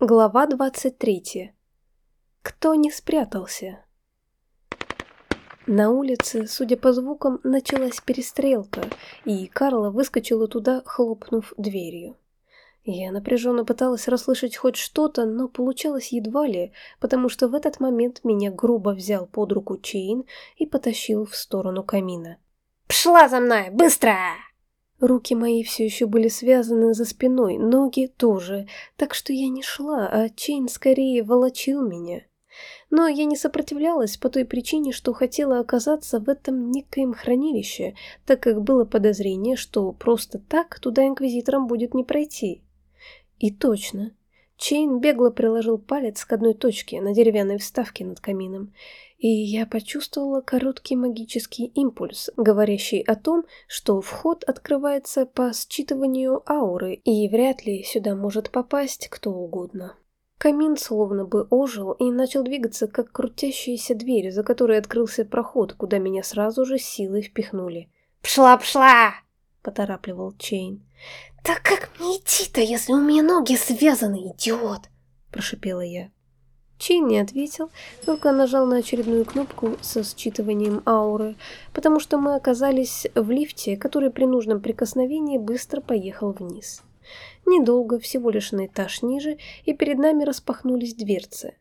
Глава 23. Кто не спрятался? На улице, судя по звукам, началась перестрелка, и Карла выскочила туда, хлопнув дверью. Я напряженно пыталась расслышать хоть что-то, но получалось едва ли, потому что в этот момент меня грубо взял под руку Чейн и потащил в сторону камина. «Пшла за мной, быстро!» Руки мои все еще были связаны за спиной, ноги тоже, так что я не шла, а Чейн скорее волочил меня. Но я не сопротивлялась по той причине, что хотела оказаться в этом некоем хранилище, так как было подозрение, что просто так туда инквизиторам будет не пройти. И точно. Чейн бегло приложил палец к одной точке на деревянной вставке над камином, и я почувствовала короткий магический импульс, говорящий о том, что вход открывается по считыванию ауры, и вряд ли сюда может попасть кто угодно. Камин словно бы ожил и начал двигаться, как крутящаяся дверь, за которой открылся проход, куда меня сразу же силой впихнули. «Пшла, пшла!» — поторапливал Чейн. «Так как мне идти-то, если у меня ноги связаны, идиот?» – прошипела я. Чин не ответил, только нажал на очередную кнопку со считыванием ауры, потому что мы оказались в лифте, который при нужном прикосновении быстро поехал вниз. Недолго, всего лишь на этаж ниже, и перед нами распахнулись дверцы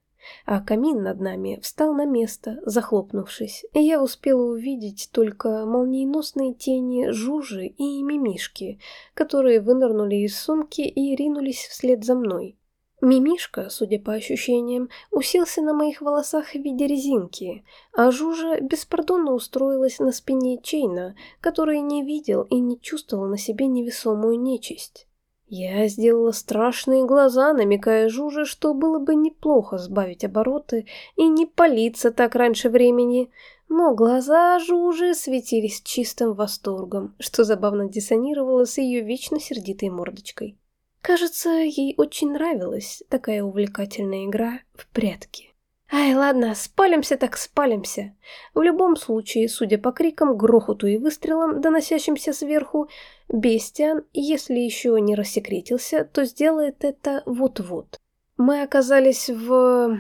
а камин над нами встал на место, захлопнувшись, и я успела увидеть только молниеносные тени Жужи и Мимишки, которые вынырнули из сумки и ринулись вслед за мной. Мимишка, судя по ощущениям, уселся на моих волосах в виде резинки, а Жужа беспардонно устроилась на спине Чейна, который не видел и не чувствовал на себе невесомую нечисть. Я сделала страшные глаза, намекая Жуже, что было бы неплохо сбавить обороты и не палиться так раньше времени, но глаза Жужи светились чистым восторгом, что забавно диссонировало с ее вечно сердитой мордочкой. Кажется, ей очень нравилась такая увлекательная игра в прятки. Ай, ладно, спалимся так спалимся. В любом случае, судя по крикам, грохоту и выстрелам, доносящимся сверху, Бестиан, если еще не рассекретился, то сделает это вот-вот. Мы оказались в...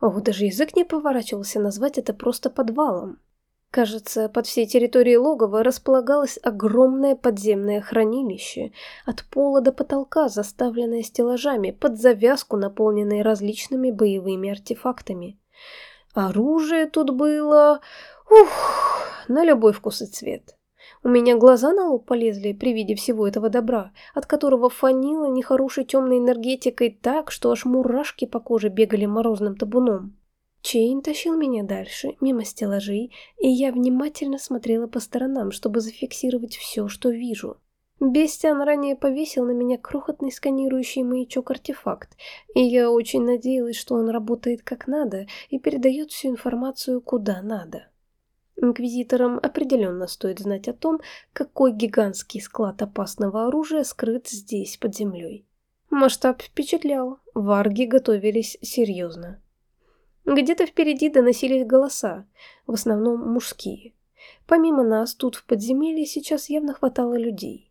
Ох, даже язык не поворачивался назвать это просто подвалом. Кажется, под всей территорией логова располагалось огромное подземное хранилище, от пола до потолка заставленное стеллажами, под завязку наполненное различными боевыми артефактами. Оружие тут было... Ух, на любой вкус и цвет. У меня глаза на лоб полезли при виде всего этого добра, от которого фанило нехорошей темной энергетикой так, что аж мурашки по коже бегали морозным табуном. Чейн тащил меня дальше, мимо стеллажей, и я внимательно смотрела по сторонам, чтобы зафиксировать все, что вижу. Бестиан ранее повесил на меня крохотный сканирующий маячок-артефакт, и я очень надеялась, что он работает как надо и передает всю информацию куда надо. Инквизиторам определенно стоит знать о том, какой гигантский склад опасного оружия скрыт здесь, под землей. Масштаб впечатлял, варги готовились серьезно. Где-то впереди доносились голоса, в основном мужские. Помимо нас, тут в подземелье сейчас явно хватало людей.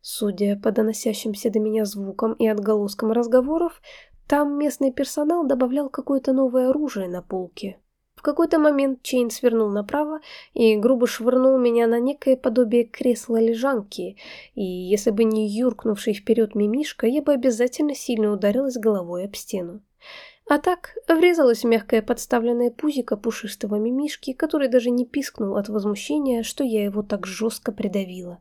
Судя по доносящимся до меня звукам и отголоскам разговоров, там местный персонал добавлял какое-то новое оружие на полке. В какой-то момент Чейн свернул направо и грубо швырнул меня на некое подобие кресла-лежанки, и если бы не юркнувший вперед мимишка, я бы обязательно сильно ударилась головой об стену. А так врезалась в мягкое подставленное пузико пушистого мимишки, который даже не пискнул от возмущения, что я его так жестко придавила.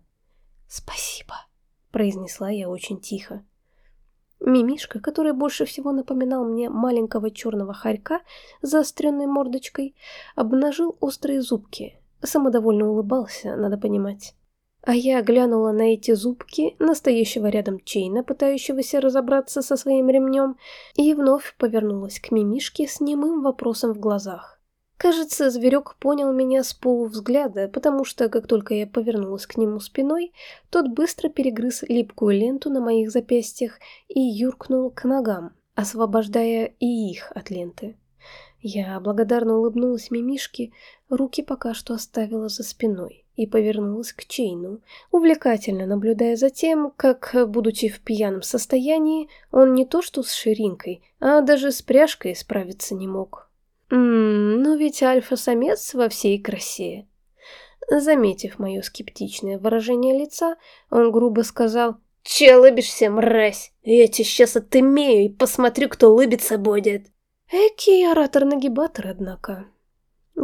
«Спасибо», — произнесла я очень тихо. Мимишка, который больше всего напоминал мне маленького черного хорька с заостренной мордочкой, обнажил острые зубки. Самодовольно улыбался, надо понимать. А я глянула на эти зубки, настоящего рядом Чейна, пытающегося разобраться со своим ремнем, и вновь повернулась к мимишке с немым вопросом в глазах. Кажется, зверек понял меня с полувзгляда, потому что, как только я повернулась к нему спиной, тот быстро перегрыз липкую ленту на моих запястьях и юркнул к ногам, освобождая и их от ленты. Я благодарно улыбнулась мимишке, руки пока что оставила за спиной и повернулась к Чейну, увлекательно наблюдая за тем, как, будучи в пьяном состоянии, он не то что с ширинкой, а даже с пряжкой справиться не мог. Ммм, ну ведь альфа-самец во всей красе. Заметив мое скептичное выражение лица, он грубо сказал «Че лыбишься, мразь? Я тебя сейчас отымею и посмотрю, кто лыбиться будет». Экий оратор-нагибатор, однако.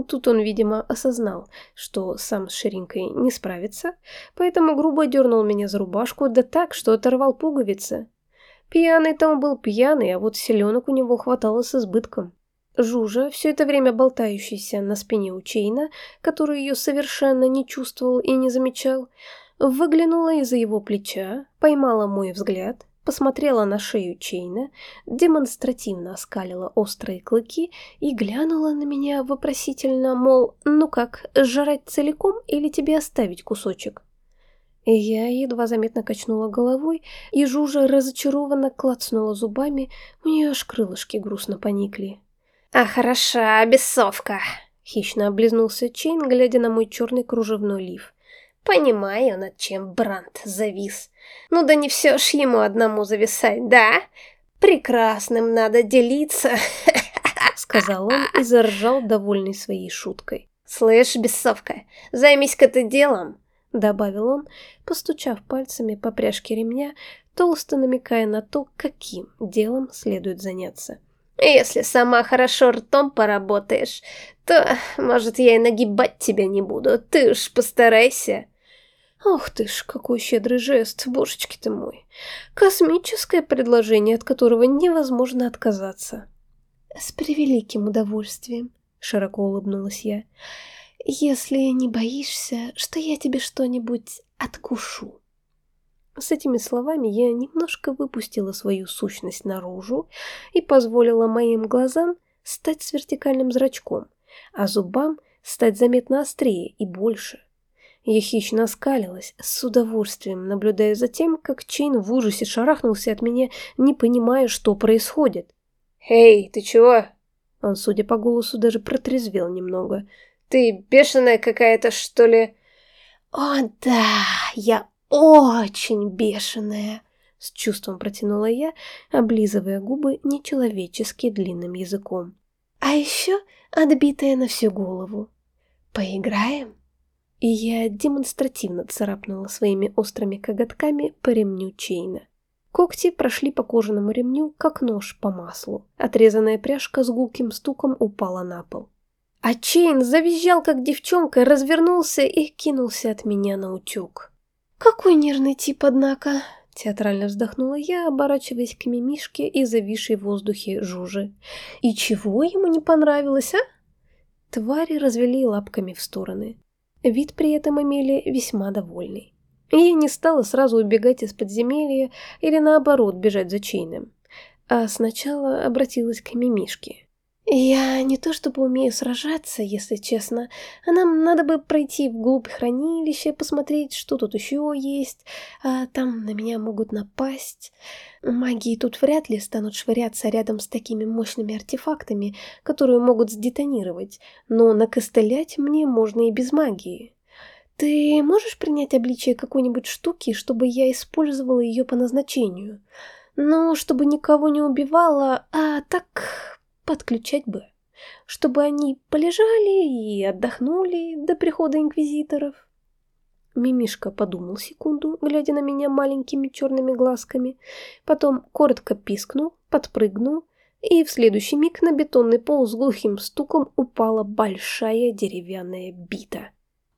Тут он, видимо, осознал, что сам с ширинкой не справится, поэтому грубо дернул меня за рубашку, да так, что оторвал пуговицы. Пьяный-то он был пьяный, а вот селенок у него хватало с избытком. Жужа, все это время болтающийся на спине у Чейна, который ее совершенно не чувствовал и не замечал, выглянула из-за его плеча, поймала мой взгляд, посмотрела на шею Чейна, демонстративно оскалила острые клыки и глянула на меня вопросительно, мол, ну как, жрать целиком или тебе оставить кусочек? Я едва заметно качнула головой, и Жужа разочарованно клацнула зубами, у нее аж крылышки грустно поникли. «А хороша бесовка!» — хищно облизнулся Чейн, глядя на мой черный кружевной лиф. «Понимаю, над чем Бранд завис. Ну да не все ж ему одному зависать, да? Прекрасным надо делиться!» — сказал он и заржал, довольный своей шуткой. «Слышь, бесовка, займись-ка ты делом!» — добавил он, постучав пальцами по пряжке ремня, толсто намекая на то, каким делом следует заняться. Если сама хорошо ртом поработаешь, то, может, я и нагибать тебя не буду. Ты уж постарайся. Ох ты ж, какой щедрый жест, божечки ты мой. Космическое предложение, от которого невозможно отказаться. С превеликим удовольствием, широко улыбнулась я. Если не боишься, что я тебе что-нибудь откушу. С этими словами я немножко выпустила свою сущность наружу и позволила моим глазам стать с вертикальным зрачком, а зубам стать заметно острее и больше. Я хищно оскалилась, с удовольствием наблюдая за тем, как Чейн в ужасе шарахнулся от меня, не понимая, что происходит. «Эй, ты чего?» Он, судя по голосу, даже протрезвел немного. «Ты бешеная какая-то, что ли?» «О да, я очень бешеная!» С чувством протянула я, облизывая губы нечеловечески длинным языком. «А еще отбитая на всю голову. Поиграем?» И я демонстративно царапнула своими острыми коготками по ремню Чейна. Когти прошли по кожаному ремню, как нож по маслу. Отрезанная пряжка с гулким стуком упала на пол. А Чейн завизжал, как девчонка, развернулся и кинулся от меня на утюг. «Какой нервный тип, однако!» Театрально вздохнула я, оборачиваясь к мимишке и зависшей в воздухе жужи. «И чего ему не понравилось, а?» Твари развели лапками в стороны. Вид при этом имели весьма довольный. Я не стала сразу убегать из подземелья или наоборот бежать за Чейном, а сначала обратилась к мимишке. Я не то чтобы умею сражаться, если честно, а нам надо бы пройти вглубь хранилища, посмотреть, что тут еще есть, а там на меня могут напасть. Магии тут вряд ли станут швыряться рядом с такими мощными артефактами, которые могут сдетонировать, но накостылять мне можно и без магии. Ты можешь принять обличие какой-нибудь штуки, чтобы я использовала ее по назначению? Ну, чтобы никого не убивала, а так подключать бы, чтобы они полежали и отдохнули до прихода инквизиторов. Мимишка подумал секунду, глядя на меня маленькими черными глазками, потом коротко пискнул, подпрыгнул, и в следующий миг на бетонный пол с глухим стуком упала большая деревянная бита.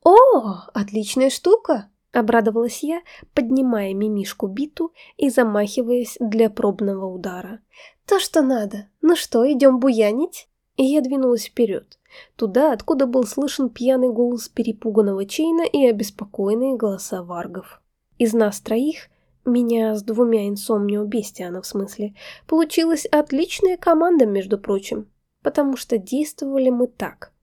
«О, отличная штука!» — обрадовалась я, поднимая мимишку биту и замахиваясь для пробного удара. «То, что надо. Ну что, идем буянить?» И я двинулась вперед, туда, откуда был слышен пьяный голос перепуганного Чейна и обеспокоенные голоса варгов. Из нас троих, меня с двумя инсомнио бестиана в смысле, получилась отличная команда, между прочим, потому что действовали мы так –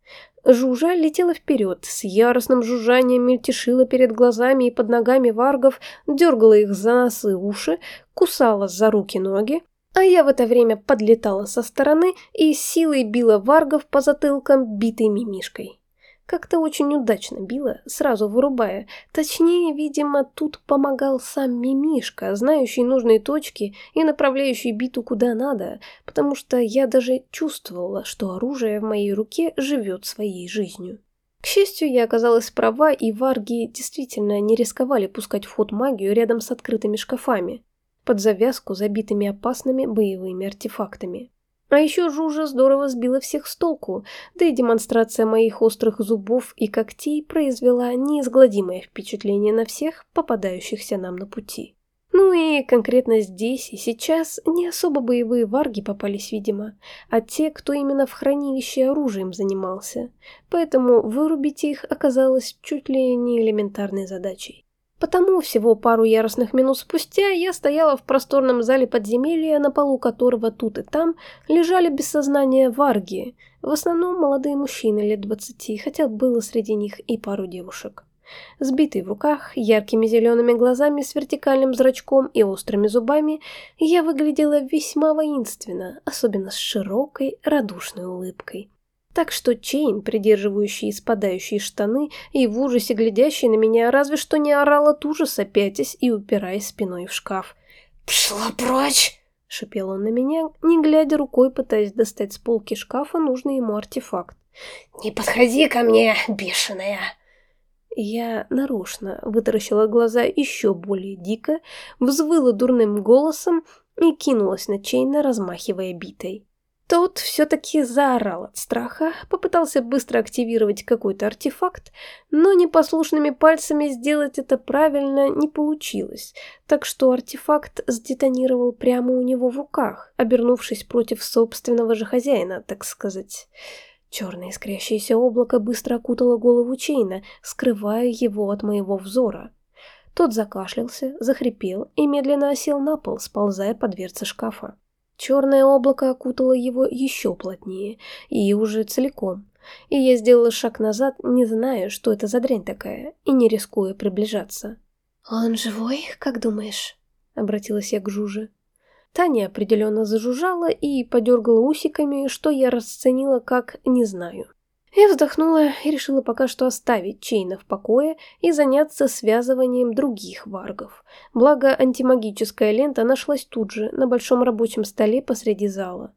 Жужа летела вперед, с яростным жужжанием мельтешила перед глазами и под ногами варгов, дергала их за носы и уши, кусала за руки-ноги, а я в это время подлетала со стороны и силой била варгов по затылкам битой мимишкой. Как-то очень удачно била, сразу вырубая. Точнее, видимо, тут помогал сам Мимишка, знающий нужные точки и направляющий биту куда надо, потому что я даже чувствовала, что оружие в моей руке живет своей жизнью. К счастью, я оказалась права, и варги действительно не рисковали пускать в ход магию рядом с открытыми шкафами, под завязку забитыми опасными боевыми артефактами. А еще Жужа здорово сбила всех с толку, да и демонстрация моих острых зубов и когтей произвела неизгладимое впечатление на всех, попадающихся нам на пути. Ну и конкретно здесь и сейчас не особо боевые варги попались, видимо, а те, кто именно в хранилище оружием занимался, поэтому вырубить их оказалось чуть ли не элементарной задачей. Потому всего пару яростных минут спустя я стояла в просторном зале подземелья, на полу которого тут и там лежали без сознания варги, в основном молодые мужчины лет двадцати, хотя было среди них и пару девушек. Сбитый в руках, яркими зелеными глазами с вертикальным зрачком и острыми зубами, я выглядела весьма воинственно, особенно с широкой, радушной улыбкой. Так что Чейн, придерживающий спадающие штаны и в ужасе глядящий на меня, разве что не орал от ужаса, пятясь и упираясь спиной в шкаф. «Пшла прочь!» — шипел он на меня, не глядя рукой, пытаясь достать с полки шкафа нужный ему артефакт. «Не подходи ко мне, бешеная!» Я нарочно вытаращила глаза еще более дико, взвыла дурным голосом и кинулась на Чейна, размахивая битой. Тот все-таки заорал от страха, попытался быстро активировать какой-то артефакт, но непослушными пальцами сделать это правильно не получилось, так что артефакт сдетонировал прямо у него в руках, обернувшись против собственного же хозяина, так сказать. Черное искрящееся облако быстро окутало голову Чейна, скрывая его от моего взора. Тот закашлялся, захрипел и медленно осел на пол, сползая по дверце шкафа. Черное облако окутало его еще плотнее, и уже целиком. И я сделала шаг назад, не зная, что это за дрянь такая, и не рискуя приближаться. «Он живой, как думаешь?» — обратилась я к Жуже. Таня определенно зажужжала и подергала усиками, что я расценила как «не знаю». Я вздохнула и решила пока что оставить Чейна в покое и заняться связыванием других варгов. Благо, антимагическая лента нашлась тут же, на большом рабочем столе посреди зала.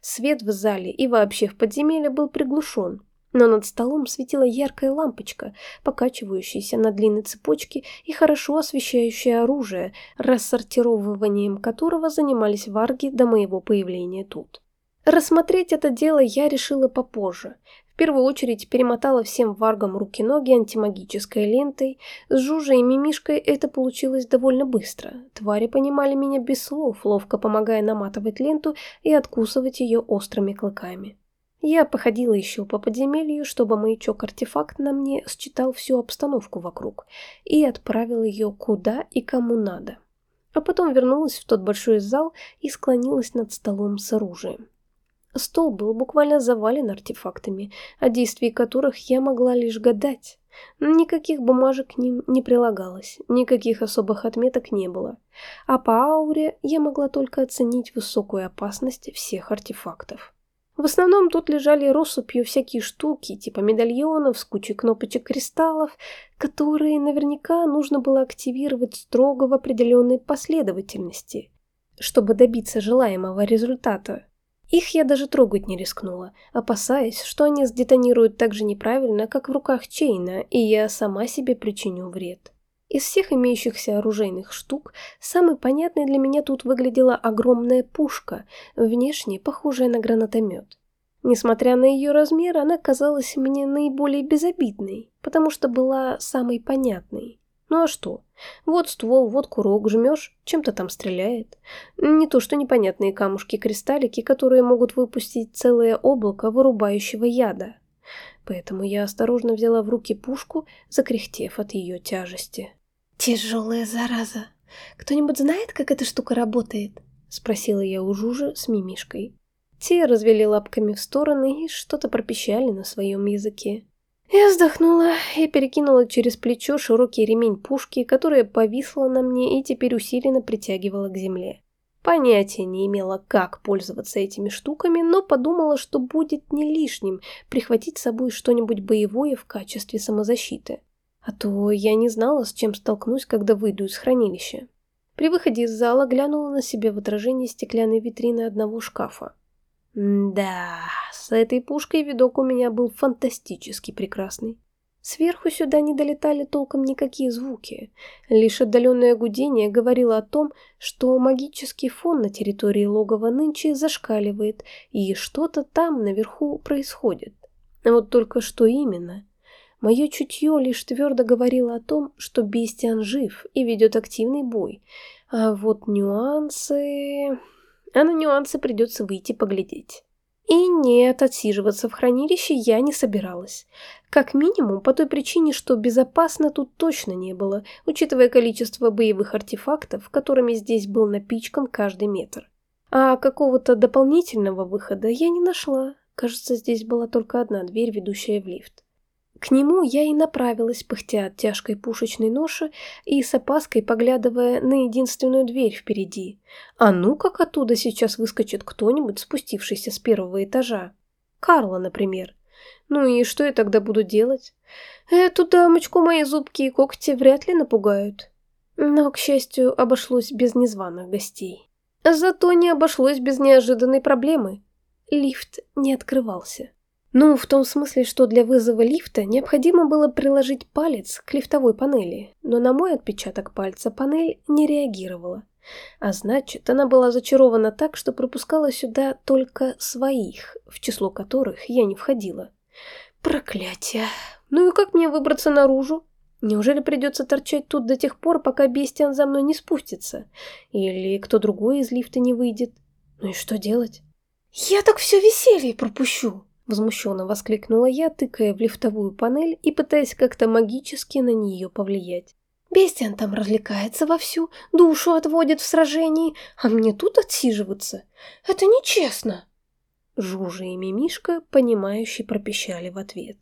Свет в зале и вообще в подземелье был приглушен, но над столом светила яркая лампочка, покачивающаяся на длинной цепочке и хорошо освещающая оружие, рассортировыванием которого занимались варги до моего появления тут. Рассмотреть это дело я решила попозже, в первую очередь перемотала всем варгам руки-ноги антимагической лентой. С Жужей и Мимишкой это получилось довольно быстро. Твари понимали меня без слов, ловко помогая наматывать ленту и откусывать ее острыми клыками. Я походила еще по подземелью, чтобы маячок-артефакт на мне считал всю обстановку вокруг и отправил ее куда и кому надо. А потом вернулась в тот большой зал и склонилась над столом с оружием. Стол был буквально завален артефактами, о действии которых я могла лишь гадать. Никаких бумажек к ним не прилагалось, никаких особых отметок не было. А по ауре я могла только оценить высокую опасность всех артефактов. В основном тут лежали россыпью всякие штуки, типа медальонов с кучей кнопочек кристаллов, которые наверняка нужно было активировать строго в определенной последовательности, чтобы добиться желаемого результата. Их я даже трогать не рискнула, опасаясь, что они сдетонируют так же неправильно, как в руках Чейна, и я сама себе причиню вред. Из всех имеющихся оружейных штук, самой понятной для меня тут выглядела огромная пушка, внешне похожая на гранатомет. Несмотря на ее размер, она казалась мне наиболее безобидной, потому что была самой понятной. Ну а что? Вот ствол, вот курок, жмешь, чем-то там стреляет. Не то что непонятные камушки-кристаллики, которые могут выпустить целое облако вырубающего яда. Поэтому я осторожно взяла в руки пушку, закряхтев от ее тяжести. «Тяжелая зараза. Кто-нибудь знает, как эта штука работает?» Спросила я у Жужи с мимишкой. Те развели лапками в стороны и что-то пропищали на своем языке. Я вздохнула и перекинула через плечо широкий ремень пушки, которая повисла на мне и теперь усиленно притягивала к земле. Понятия не имела, как пользоваться этими штуками, но подумала, что будет не лишним прихватить с собой что-нибудь боевое в качестве самозащиты. А то я не знала, с чем столкнусь, когда выйду из хранилища. При выходе из зала глянула на себя в отражении стеклянной витрины одного шкафа. Да, с этой пушкой видок у меня был фантастически прекрасный. Сверху сюда не долетали толком никакие звуки. Лишь отдаленное гудение говорило о том, что магический фон на территории логова нынче зашкаливает, и что-то там наверху происходит. Вот только что именно. Мое чутье лишь твердо говорило о том, что Бестиан жив и ведет активный бой. А вот нюансы... А на нюансы придется выйти поглядеть. И нет, отсиживаться в хранилище я не собиралась. Как минимум по той причине, что безопасно тут точно не было, учитывая количество боевых артефактов, которыми здесь был напичкан каждый метр. А какого-то дополнительного выхода я не нашла. Кажется, здесь была только одна дверь, ведущая в лифт. К нему я и направилась, пыхтя от тяжкой пушечной ноши и с опаской поглядывая на единственную дверь впереди. А ну как оттуда сейчас выскочит кто-нибудь, спустившийся с первого этажа. Карла, например. Ну и что я тогда буду делать? Эту дамочку мои зубки и когти вряд ли напугают. Но, к счастью, обошлось без незваных гостей. Зато не обошлось без неожиданной проблемы. Лифт не открывался. Ну, в том смысле, что для вызова лифта необходимо было приложить палец к лифтовой панели, но на мой отпечаток пальца панель не реагировала. А значит, она была зачарована так, что пропускала сюда только своих, в число которых я не входила. Проклятие. Ну и как мне выбраться наружу? Неужели придется торчать тут до тех пор, пока Бестиан за мной не спустится? Или кто другой из лифта не выйдет? Ну и что делать? Я так все веселье пропущу. Возмущенно воскликнула я, тыкая в лифтовую панель и пытаясь как-то магически на нее повлиять. Бестиан там развлекается вовсю, душу отводит в сражении, а мне тут отсиживаться. Это нечестно. Жужа и Мимишка, понимающе пропищали в ответ.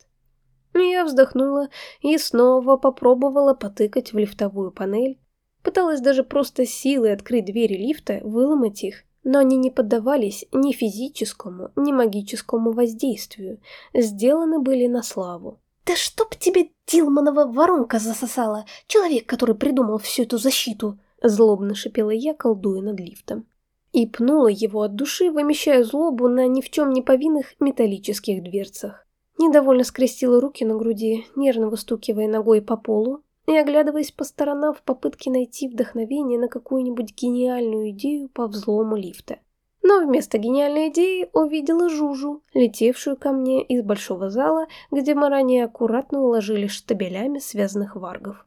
Я вздохнула и снова попробовала потыкать в лифтовую панель. Пыталась даже просто силой открыть двери лифта, выломать их, но они не поддавались ни физическому, ни магическому воздействию, сделаны были на славу. «Да чтоб тебе Дилманова воронка засосала, человек, который придумал всю эту защиту!» Злобно шипела я, колдуя над лифтом. И пнула его от души, вымещая злобу на ни в чем не повинных металлических дверцах. Недовольно скрестила руки на груди, нервно выстукивая ногой по полу, и оглядываясь по сторонам в попытке найти вдохновение на какую-нибудь гениальную идею по взлому лифта. Но вместо гениальной идеи увидела Жужу, летевшую ко мне из большого зала, где мы ранее аккуратно уложили штабелями связанных варгов.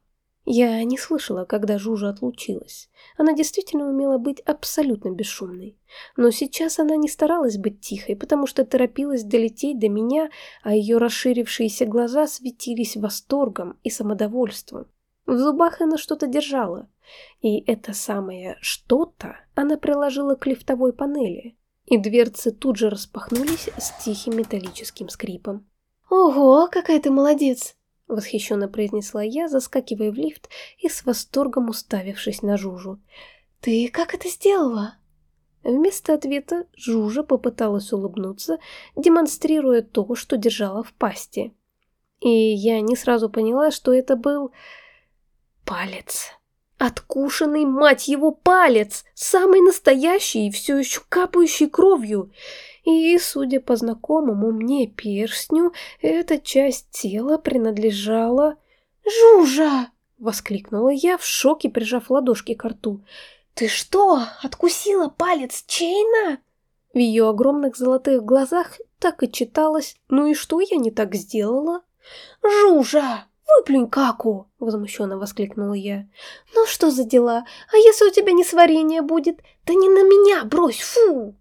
Я не слышала, когда Жужа отлучилась. Она действительно умела быть абсолютно бесшумной. Но сейчас она не старалась быть тихой, потому что торопилась долететь до меня, а ее расширившиеся глаза светились восторгом и самодовольством. В зубах она что-то держала. И это самое «что-то» она приложила к лифтовой панели. И дверцы тут же распахнулись с тихим металлическим скрипом. «Ого, какая ты молодец!» — восхищенно произнесла я, заскакивая в лифт и с восторгом уставившись на Жужу. «Ты как это сделала?» Вместо ответа Жужа попыталась улыбнуться, демонстрируя то, что держала в пасти. И я не сразу поняла, что это был... палец. Откушенный, мать его, палец! Самый настоящий и все еще капающий кровью. И, судя по знакомому мне перстню, эта часть тела принадлежала... «Жужа!» — воскликнула я, в шоке прижав ладошки к рту. «Ты что, откусила палец Чейна?» В ее огромных золотых глазах так и читалось «Ну и что я не так сделала?» «Жужа! Выплюнь каку!» — возмущенно воскликнула я. «Ну что за дела? А если у тебя не сварение будет? Да не на меня брось, фу!»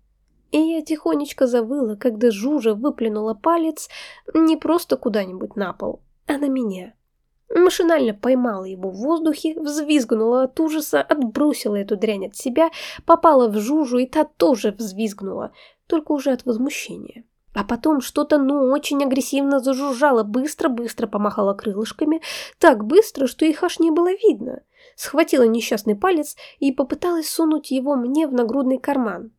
И я тихонечко завыла, когда Жужа выплюнула палец не просто куда-нибудь на пол, а на меня. Машинально поймала его в воздухе, взвизгнула от ужаса, отбросила эту дрянь от себя, попала в Жужу, и та тоже взвизгнула, только уже от возмущения. А потом что-то, ну, очень агрессивно зажужжало, быстро-быстро помахала крылышками, так быстро, что их аж не было видно. схватила несчастный палец и попыталась сунуть его мне в нагрудный карман.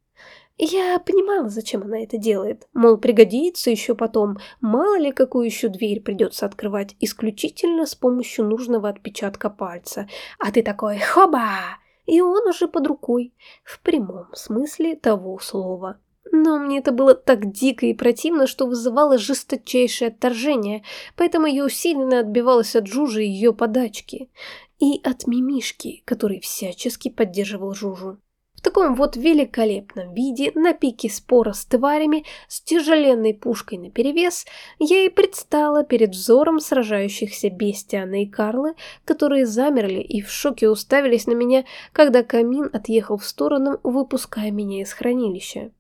Я понимала, зачем она это делает. Мол, пригодится еще потом. Мало ли, какую еще дверь придется открывать исключительно с помощью нужного отпечатка пальца. А ты такой «Хоба!» И он уже под рукой. В прямом смысле того слова. Но мне это было так дико и противно, что вызывало жесточайшее отторжение, поэтому я усиленно отбивалась от Жужи и ее подачки. И от Мимишки, который всячески поддерживал Жужу. В таком вот великолепном виде, на пике спора с тварями, с тяжеленной пушкой наперевес, я и предстала перед взором сражающихся Бестиана и Карлы, которые замерли и в шоке уставились на меня, когда камин отъехал в сторону, выпуская меня из хранилища.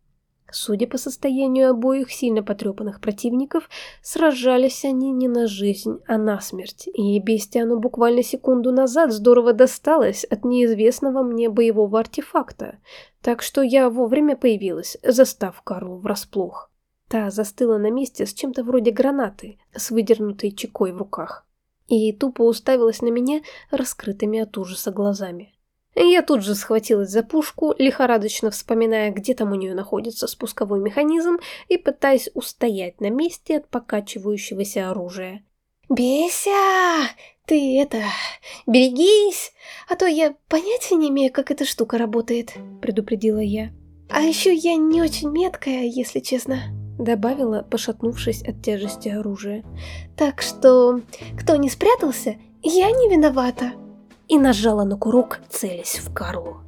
Судя по состоянию обоих сильно потрепанных противников, сражались они не на жизнь, а на смерть, и Бестиану буквально секунду назад здорово досталось от неизвестного мне боевого артефакта, так что я вовремя появилась, застав Карлу врасплох. Та застыла на месте с чем-то вроде гранаты, с выдернутой чекой в руках, и тупо уставилась на меня раскрытыми от ужаса глазами. Я тут же схватилась за пушку, лихорадочно вспоминая, где там у нее находится спусковой механизм и пытаясь устоять на месте от покачивающегося оружия. «Беся! Ты это... берегись! А то я понятия не имею, как эта штука работает», — предупредила я. «А еще я не очень меткая, если честно», — добавила, пошатнувшись от тяжести оружия. «Так что, кто не спрятался, я не виновата» и нажала на курок, целясь в Карлу.